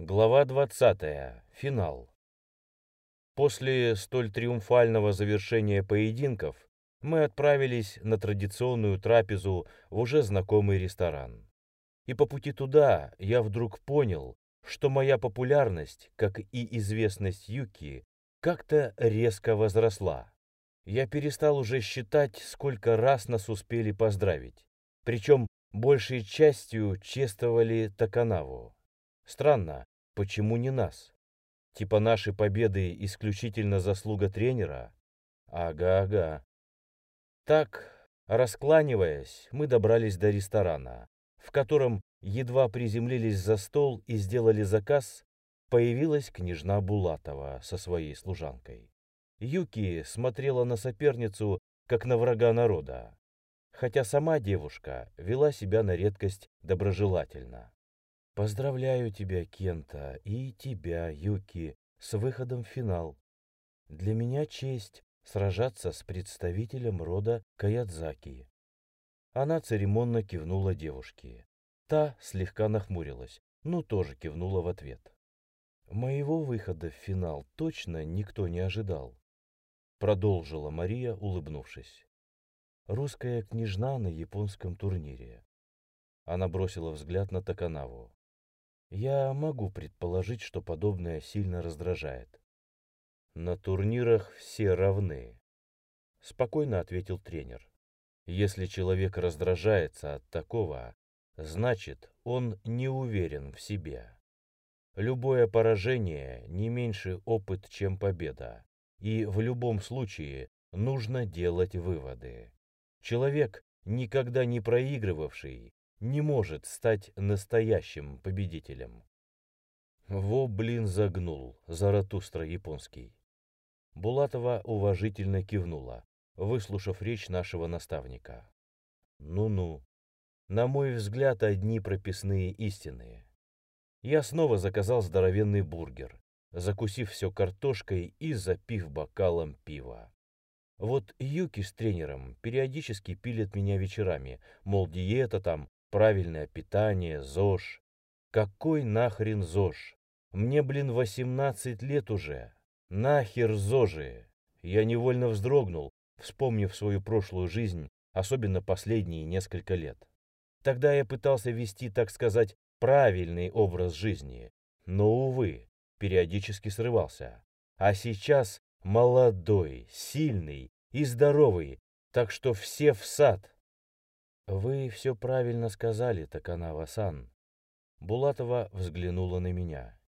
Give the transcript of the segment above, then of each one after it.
Глава 20. Финал. После столь триумфального завершения поединков мы отправились на традиционную трапезу в уже знакомый ресторан. И по пути туда я вдруг понял, что моя популярность, как и известность Юки, как-то резко возросла. Я перестал уже считать, сколько раз нас успели поздравить. Причем большей частью чествовали Таканаву. Странно, почему не нас? Типа наши победы исключительно заслуга тренера? Ага-ага. Так, раскланиваясь, мы добрались до ресторана, в котором едва приземлились за стол и сделали заказ, появилась княжна Булатова со своей служанкой. Юки смотрела на соперницу, как на врага народа, хотя сама девушка вела себя на редкость доброжелательно. «Поздравляю тебя, Кента, и тебя, Юки, с выходом в финал. Для меня честь сражаться с представителем рода Каядзаки». Она церемонно кивнула девушке. Та слегка нахмурилась, но тоже кивнула в ответ. Моего выхода в финал точно никто не ожидал. Продолжила Мария, улыбнувшись. Русская княжна на японском турнире. Она бросила взгляд на Таканаву. Я могу предположить, что подобное сильно раздражает. На турнирах все равны, спокойно ответил тренер. Если человек раздражается от такого, значит, он не уверен в себе. Любое поражение не меньше опыт, чем победа, и в любом случае нужно делать выводы. Человек, никогда не проигрывавший, не может стать настоящим победителем. Во, блин, загнул, Заратустра японский. Булатова уважительно кивнула, выслушав речь нашего наставника. Ну-ну, на мой взгляд, одни прописные истины. Я снова заказал здоровенный бургер, закусив все картошкой и запив бокалом пива. Вот Юки с тренером периодически пилят меня вечерами, мол, диета там, правильное питание, ЗОЖ. Какой нахрен ЗОЖ? Мне, блин, 18 лет уже. Нахер ЗОЖи? Я невольно вздрогнул, вспомнив свою прошлую жизнь, особенно последние несколько лет. Тогда я пытался вести, так сказать, правильный образ жизни, но, увы, периодически срывался. А сейчас молодой, сильный и здоровый, так что все в сад. Вы все правильно сказали, Таканава-сан. Булатова взглянула на меня.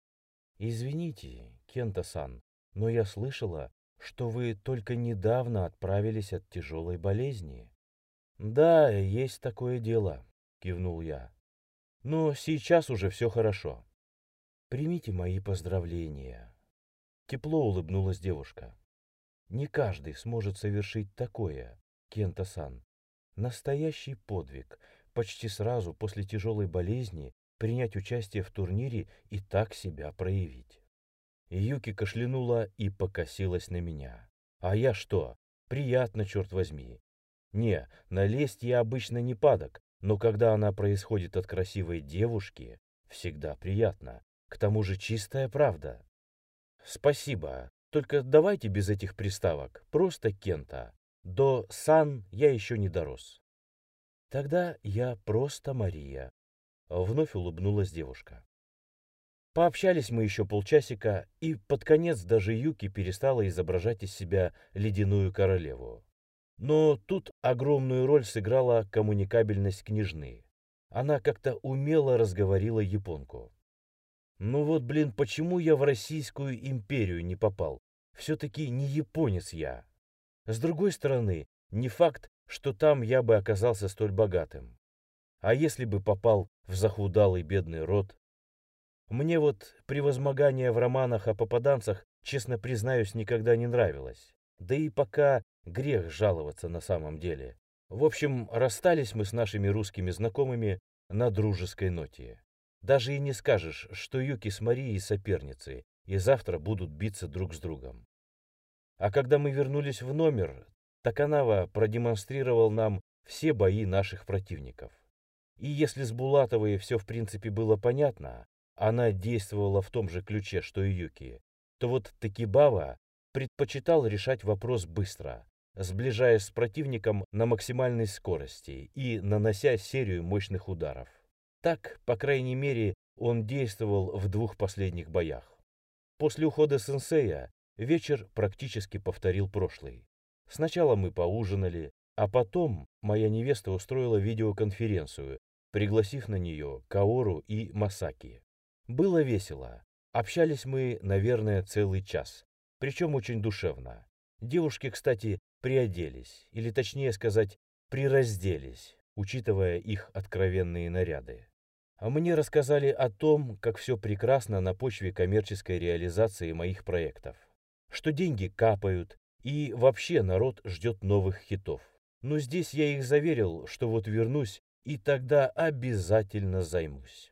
Извините, Кента-сан, но я слышала, что вы только недавно отправились от тяжелой болезни. Да, есть такое дело, кивнул я. Но сейчас уже все хорошо. Примите мои поздравления. Тепло улыбнулась девушка. Не каждый сможет совершить такое, Кента-сан. Настоящий подвиг. Почти сразу после тяжелой болезни принять участие в турнире и так себя проявить. Юки кашлянула и покосилась на меня. А я что? Приятно, черт возьми. Не, налезть я обычно не падок, но когда она происходит от красивой девушки, всегда приятно. К тому же чистая правда. Спасибо. Только давайте без этих приставок. Просто Кента. До Сан я еще не дорос. Тогда я просто Мария. Вновь улыбнулась девушка. Пообщались мы еще полчасика, и под конец даже Юки перестала изображать из себя ледяную королеву. Но тут огромную роль сыграла коммуникабельность княжны. Она как-то умело разговорила японку. Ну вот, блин, почему я в Российскую империю не попал? Все-таки не японец я. С другой стороны, не факт, что там я бы оказался столь богатым. А если бы попал в захудалый бедный род? Мне вот превозмогание в романах о попаданцах, честно признаюсь, никогда не нравилось. Да и пока Грех жаловаться на самом деле. В общем, расстались мы с нашими русскими знакомыми на дружеской ноте. Даже и не скажешь, что Юки с Марией соперницы, и завтра будут биться друг с другом. А когда мы вернулись в номер, Таканава продемонстрировал нам все бои наших противников. И если с Булатовой все в принципе было понятно, она действовала в том же ключе, что и Юки, то вот Такибава предпочитал решать вопрос быстро, сближаясь с противником на максимальной скорости и нанося серию мощных ударов. Так, по крайней мере, он действовал в двух последних боях. После ухода сенсея вечер практически повторил прошлый. Сначала мы поужинали, а потом моя невеста устроила видеоконференцию, пригласив на нее Каору и Масаки. Было весело. Общались мы, наверное, целый час. Причем очень душевно. Девушки, кстати, приоделись, или точнее сказать, приразделись, учитывая их откровенные наряды. А мне рассказали о том, как все прекрасно на почве коммерческой реализации моих проектов. Что деньги капают, и вообще народ ждет новых хитов. Но здесь я их заверил, что вот вернусь, и тогда обязательно займусь.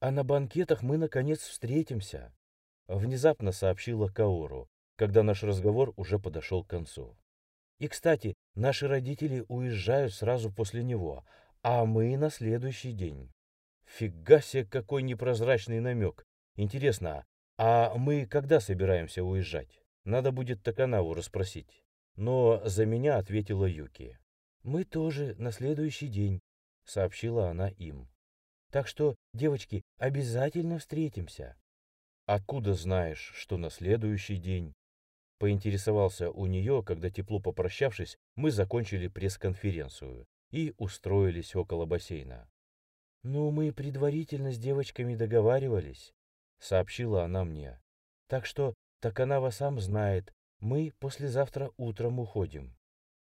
А на банкетах мы, наконец, встретимся, внезапно сообщила Каору, когда наш разговор уже подошел к концу. И, кстати, наши родители уезжают сразу после него, а мы на следующий день. Фига себе, какой непрозрачный намек. Интересно, а мы когда собираемся уезжать? Надо будет Таканаву расспросить. Но за меня ответила Юки. Мы тоже на следующий день, сообщила она им. Так что, девочки, обязательно встретимся. Откуда знаешь, что на следующий день? Поинтересовался у нее, когда тепло попрощавшись, мы закончили пресс-конференцию и устроились около бассейна. «Ну, мы предварительно с девочками договаривались», — сообщила она мне. «Так что так она вас сам знает. Мы послезавтра утром уходим».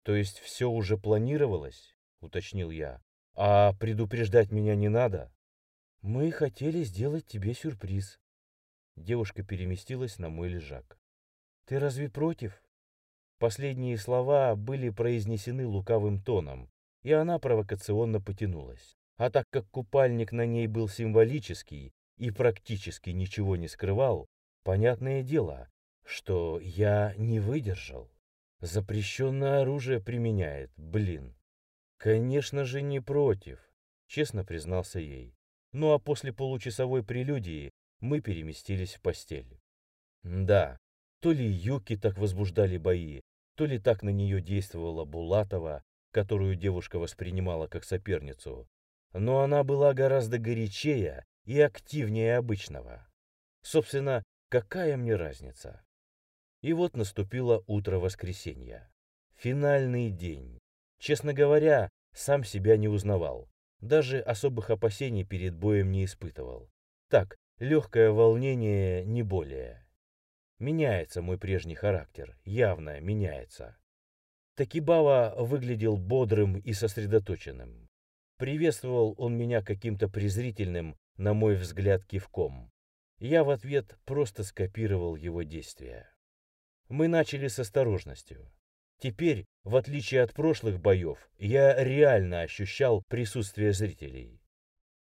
«То есть все уже планировалось?» — уточнил я. «А предупреждать меня не надо?» «Мы хотели сделать тебе сюрприз». Девушка переместилась на мой лежак. Ты разве против? Последние слова были произнесены лукавым тоном, и она провокационно потянулась. А так как купальник на ней был символический и практически ничего не скрывал, понятное дело, что я не выдержал. Запрещенное оружие применяет, блин. Конечно же не против, честно признался ей. Ну а после получасовой прелюдии мы переместились в постель. Да, то ли Юки так возбуждали бои, то ли так на нее действовала Булатова, которую девушка воспринимала как соперницу. Но она была гораздо горячее и активнее обычного. Собственно, какая мне разница? И вот наступило утро воскресенья. Финальный день. Честно говоря, сам себя не узнавал. Даже особых опасений перед боем не испытывал. Так, легкое волнение, не более. Меняется мой прежний характер, явно меняется. Такибава выглядел бодрым и сосредоточенным. Приветствовал он меня каким-то презрительным, на мой взгляд, кивком. Я в ответ просто скопировал его действия. Мы начали с осторожностью. Теперь, в отличие от прошлых боев, я реально ощущал присутствие зрителей.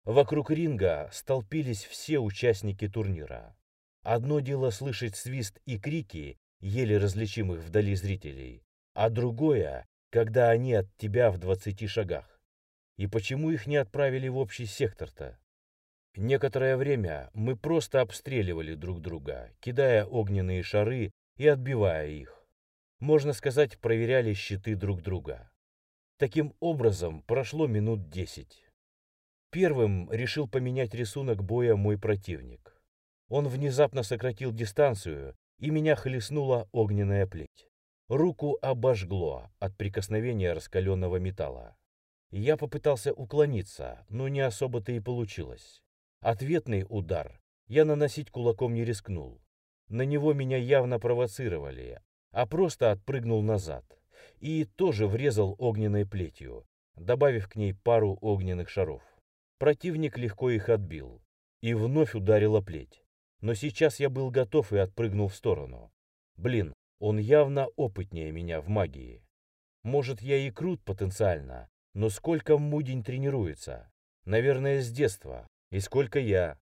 Вокруг ринга столпились все участники турнира. Одно дело слышать свист и крики, еле различимых вдали зрителей, а другое, когда они от тебя в двадцати шагах. И почему их не отправили в общий сектор-то? Некоторое время мы просто обстреливали друг друга, кидая огненные шары и отбивая их. Можно сказать, проверяли щиты друг друга. Таким образом, прошло минут десять. Первым решил поменять рисунок боя мой противник. Он внезапно сократил дистанцию, и меня хлестнула огненная плеть. Руку обожгло от прикосновения раскаленного металла. Я попытался уклониться, но не особо-то и получилось. Ответный удар я наносить кулаком не рискнул. На него меня явно провоцировали, а просто отпрыгнул назад. И тоже врезал огненной плетью, добавив к ней пару огненных шаров. Противник легко их отбил. И вновь ударила плеть. Но сейчас я был готов и отпрыгнул в сторону. Блин, он явно опытнее меня в магии. Может, я и крут потенциально, но сколько Мудень тренируется? Наверное, с детства. И сколько я?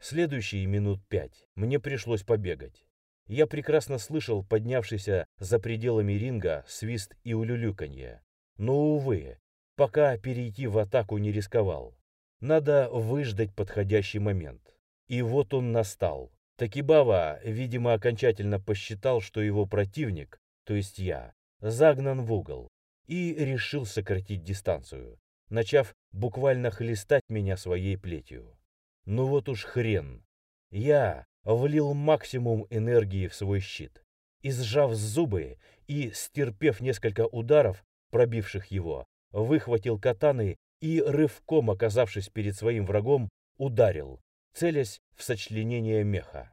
Следующие минут пять мне пришлось побегать. Я прекрасно слышал поднявшийся за пределами ринга свист и улюлюканье. Но, увы, пока перейти в атаку не рисковал. Надо выждать подходящий момент. И вот он настал. Такибава, видимо, окончательно посчитал, что его противник, то есть я, загнан в угол, и решил сократить дистанцию, начав буквально хлестать меня своей плетью. Ну вот уж хрен. Я влил максимум энергии в свой щит и, сжав зубы и стерпев несколько ударов, пробивших его, выхватил катаны и, рывком оказавшись перед своим врагом, ударил, целясь в сочленение меха.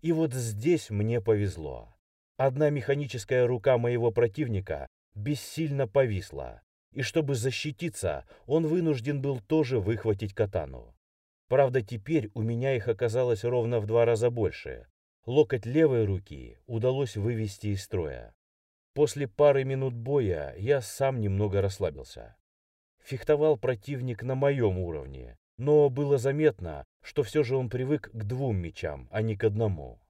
И вот здесь мне повезло. Одна механическая рука моего противника бессильно повисла, и чтобы защититься, он вынужден был тоже выхватить катану. Правда, теперь у меня их оказалось ровно в два раза больше. Локоть левой руки удалось вывести из строя. После пары минут боя я сам немного расслабился. Фехтовал противник на моем уровне, но было заметно, что все же он привык к двум мечам, а не к одному.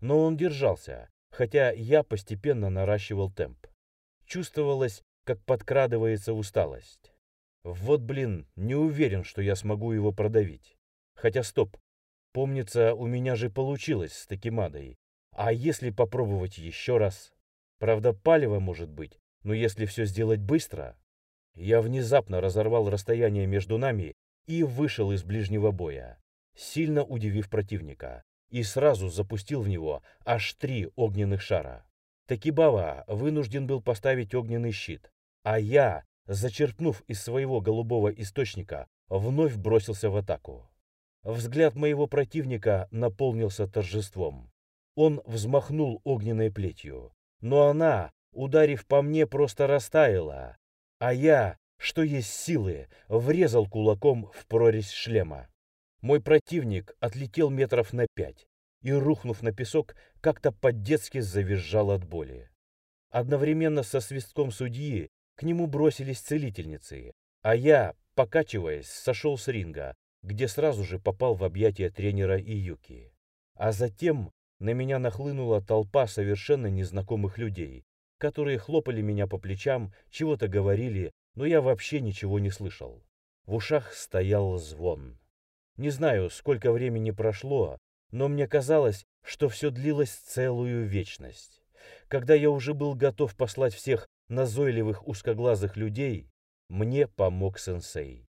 Но он держался, хотя я постепенно наращивал темп. Чувствовалось, как подкрадывается усталость. Вот, блин, не уверен, что я смогу его продавить. Хотя стоп, помнится, у меня же получилось с Такимадой. А если попробовать еще раз? Правда, палево может быть, но если все сделать быстро... Я внезапно разорвал расстояние между нами и вышел из ближнего боя, сильно удивив противника, и сразу запустил в него аж три огненных шара. Такибава вынужден был поставить огненный щит, а я, зачерпнув из своего голубого источника, вновь бросился в атаку. Взгляд моего противника наполнился торжеством. Он взмахнул огненной плетью, но она, ударив по мне, просто растаяла, а я, что есть силы, врезал кулаком в прорезь шлема. Мой противник отлетел метров на пять и, рухнув на песок, как-то по-детски завизжал от боли. Одновременно со свистком судьи к нему бросились целительницы, а я, покачиваясь, сошел с ринга, где сразу же попал в объятия тренера Июки. А затем на меня нахлынула толпа совершенно незнакомых людей, которые хлопали меня по плечам, чего-то говорили, но я вообще ничего не слышал. В ушах стоял звон. Не знаю, сколько времени прошло, но мне казалось, что все длилось целую вечность. Когда я уже был готов послать всех назойливых узкоглазых людей, мне помог сенсей.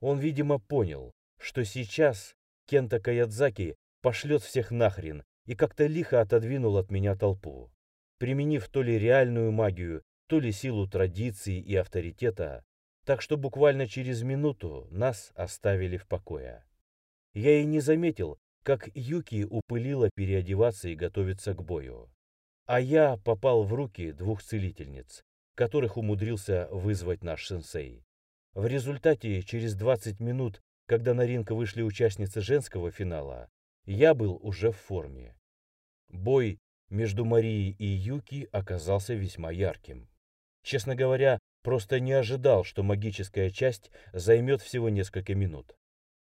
Он, видимо, понял, что сейчас Кента Каядзаки пошлет всех нахрен и как-то лихо отодвинул от меня толпу. Применив то ли реальную магию, то ли силу традиции и авторитета, так что буквально через минуту нас оставили в покое. Я и не заметил, как Юки упылила переодеваться и готовиться к бою. А я попал в руки двух целительниц, которых умудрился вызвать наш сенсей. В результате, через 20 минут, когда на ринг вышли участницы женского финала, я был уже в форме. Бой между Марией и Юки оказался весьма ярким. Честно говоря, просто не ожидал, что магическая часть займет всего несколько минут.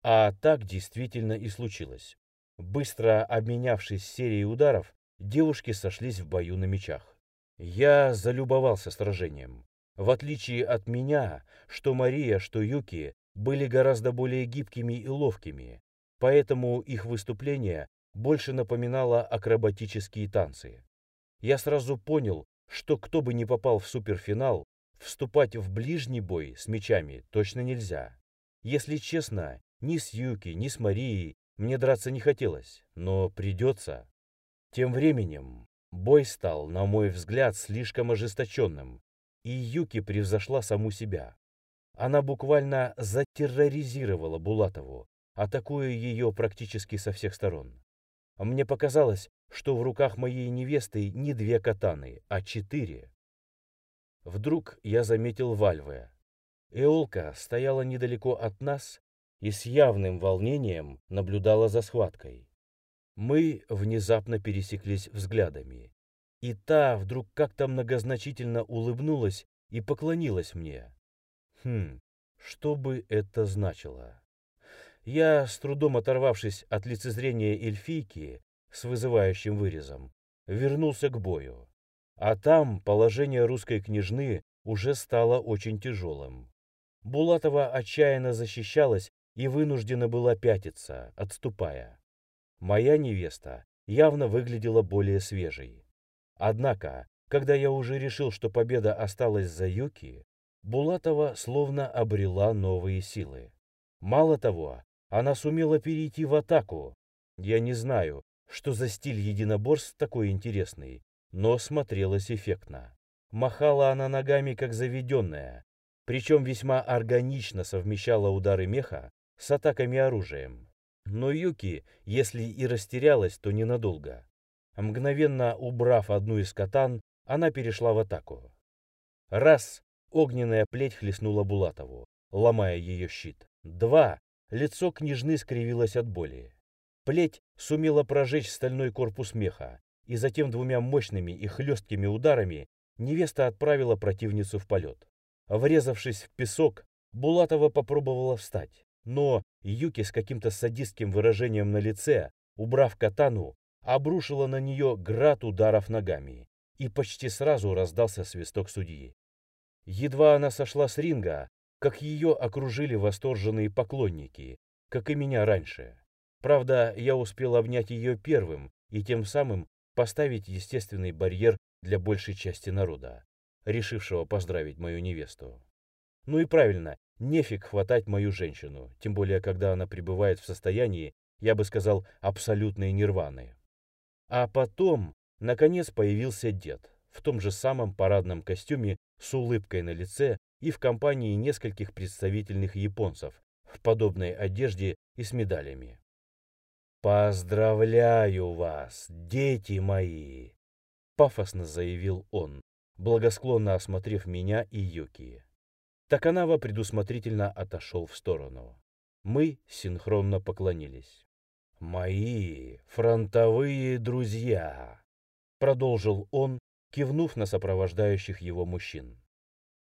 А так действительно и случилось. Быстро обменявшись серией ударов, девушки сошлись в бою на мечах. Я залюбовался сражением. В отличие от меня, что Мария, что Юки были гораздо более гибкими и ловкими, поэтому их выступление больше напоминало акробатические танцы. Я сразу понял, что кто бы ни попал в суперфинал, вступать в ближний бой с мечами точно нельзя. Если честно, ни с Юки, ни с Марией мне драться не хотелось, но придется. Тем временем бой стал, на мой взгляд, слишком ожесточенным, и Юки превзошла саму себя. Она буквально затерроризировала Булатову, атакуя ее практически со всех сторон. Мне показалось, что в руках моей невесты не две катаны, а четыре. Вдруг я заметил Вальве. Эолка стояла недалеко от нас и с явным волнением наблюдала за схваткой. Мы внезапно пересеклись взглядами, и та вдруг как-то многозначительно улыбнулась и поклонилась мне. Хм, что бы это значило? Я, с трудом оторвавшись от лицезрения эльфийки с вызывающим вырезом, вернулся к бою. А там положение русской княжны уже стало очень тяжелым. Булатова отчаянно защищалась и вынуждена была пятиться, отступая. Моя невеста явно выглядела более свежей. Однако, когда я уже решил, что победа осталась за Юки, Булатова словно обрела новые силы. Мало того, она сумела перейти в атаку. Я не знаю, что за стиль единоборств такой интересный, но смотрелась эффектно. Махала она ногами, как заведенная, причем весьма органично совмещала удары меха с атаками оружием. Но Юки, если и растерялась, то ненадолго. Мгновенно убрав одну из катан, она перешла в атаку. Раз — огненная плеть хлестнула Булатову, ломая ее щит. Два — лицо княжны скривилось от боли. Плеть сумела прожечь стальной корпус меха, и затем двумя мощными и хлесткими ударами невеста отправила противницу в полет. Врезавшись в песок, Булатова попробовала встать, но Юки с каким-то садистским выражением на лице, убрав катану, обрушила на нее град ударов ногами, и почти сразу раздался свисток судьи. Едва она сошла с ринга, как ее окружили восторженные поклонники, как и меня раньше. Правда, я успел обнять ее первым и тем самым поставить естественный барьер для большей части народа, решившего поздравить мою невесту. Ну и правильно, нефиг хватать мою женщину, тем более когда она пребывает в состоянии, я бы сказал, абсолютной нирваны. А потом, наконец, появился дед в том же самом парадном костюме с улыбкой на лице и в компании нескольких представительных японцев в подобной одежде и с медалями. «Поздравляю вас, дети мои!» — пафосно заявил он, благосклонно осмотрев меня и Юки. Таканава предусмотрительно отошел в сторону. Мы синхронно поклонились. «Мои фронтовые друзья!» — продолжил он, кивнув на сопровождающих его мужчин.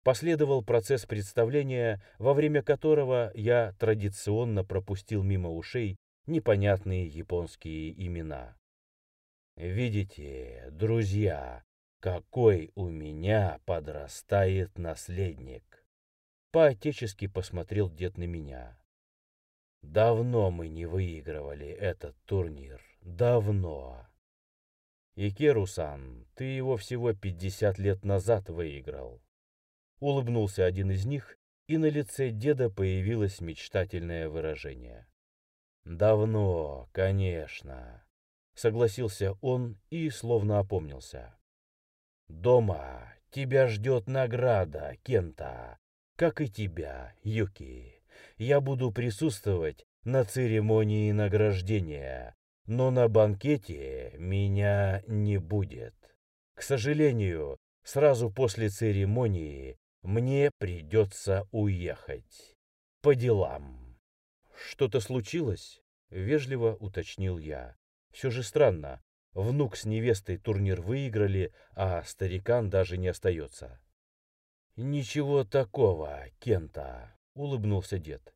Последовал процесс представления, во время которого я традиционно пропустил мимо ушей непонятные японские имена. «Видите, друзья, какой у меня подрастает наследник!» По-отечески посмотрел дед на меня. Давно мы не выигрывали этот турнир. Давно. Икеру-сан, ты его всего 50 лет назад выиграл. Улыбнулся один из них, и на лице деда появилось мечтательное выражение. Давно, конечно. Согласился он и словно опомнился. Дома тебя ждет награда, Кента, как и тебя, Юки я буду присутствовать на церемонии награждения, но на банкете меня не будет. К сожалению, сразу после церемонии мне придется уехать. По делам. Что-то случилось? Вежливо уточнил я. Все же странно. Внук с невестой турнир выиграли, а старикан даже не остается. Ничего такого, Кента улыбнулся дед.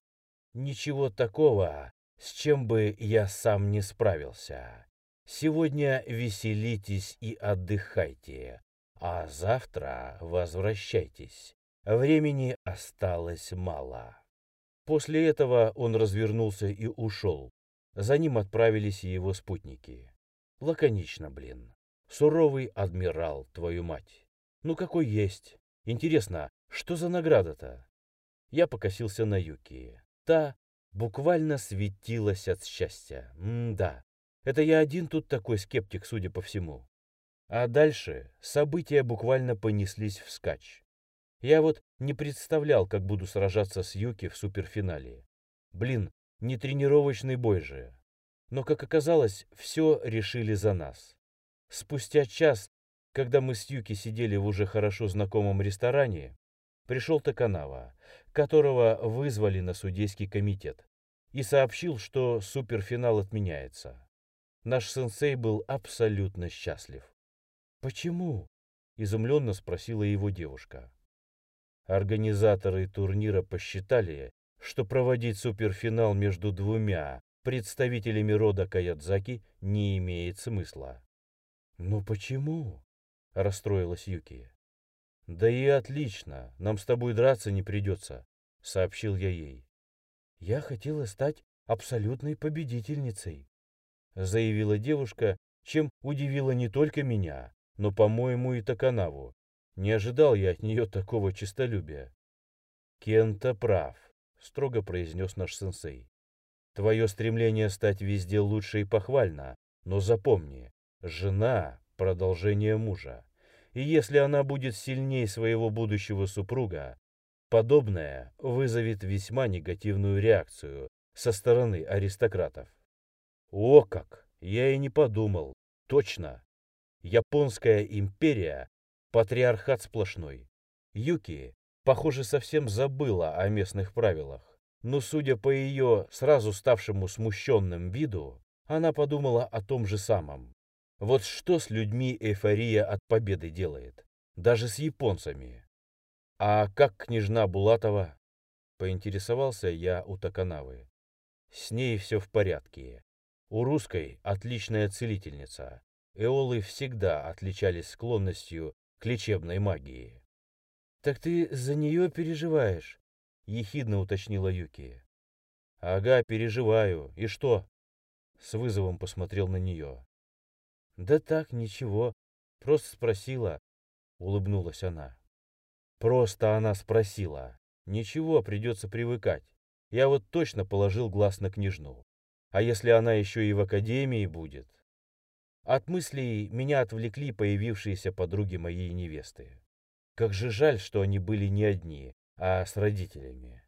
Ничего такого, с чем бы я сам не справился. Сегодня веселитесь и отдыхайте, а завтра возвращайтесь. Времени осталось мало. После этого он развернулся и ушел. За ним отправились его спутники. Лаконично, блин. Суровый адмирал, твою мать. Ну какой есть. Интересно, что за награда-то? Я покосился на Юки. Та буквально светилась от счастья. М-да, это я один тут такой скептик, судя по всему. А дальше события буквально понеслись вскачь. Я вот не представлял, как буду сражаться с Юки в суперфинале. Блин, не тренировочный бой же. Но, как оказалось, все решили за нас. Спустя час, когда мы с Юки сидели в уже хорошо знакомом ресторане, пришел Токанава, которого вызвали на судейский комитет, и сообщил, что суперфинал отменяется. Наш сенсей был абсолютно счастлив. «Почему?» – изумленно спросила его девушка. Организаторы турнира посчитали, что проводить суперфинал между двумя представителями рода Каядзаки не имеет смысла. «Ну почему?» – расстроилась Юки. «Да и отлично, нам с тобой драться не придется», — сообщил я ей. «Я хотела стать абсолютной победительницей». заявила девушка, чем удивила не только меня, но, по-моему, и Токанаву. Не ожидал я от нее такого честолюбия. Кента прав, строго произнес наш сенсей. Твое стремление стать везде лучше и похвально, но запомни, жена – продолжение мужа. И если она будет сильнее своего будущего супруга, подобное вызовет весьма негативную реакцию со стороны аристократов. О как! Я и не подумал. Точно. Японская империя – патриархат сплошной. Юки, похоже, совсем забыла о местных правилах но, судя по ее сразу ставшему смущенным виду, она подумала о том же самом. Вот что с людьми эйфория от победы делает, даже с японцами. А как княжна Булатова? Поинтересовался я у Токанавы. С ней все в порядке. У русской отличная целительница. Эолы всегда отличались склонностью к лечебной магии. «Так ты за нее переживаешь?» — ехидно уточнила Юки. «Ага, переживаю. И что?» С вызовом посмотрел на нее. «Да так, ничего. Просто спросила», — улыбнулась она. «Просто она спросила. Ничего, придется привыкать. Я вот точно положил глаз на княжну. А если она еще и в академии будет?» От мыслей меня отвлекли появившиеся подруги моей невесты. Как же жаль, что они были не одни, а с родителями.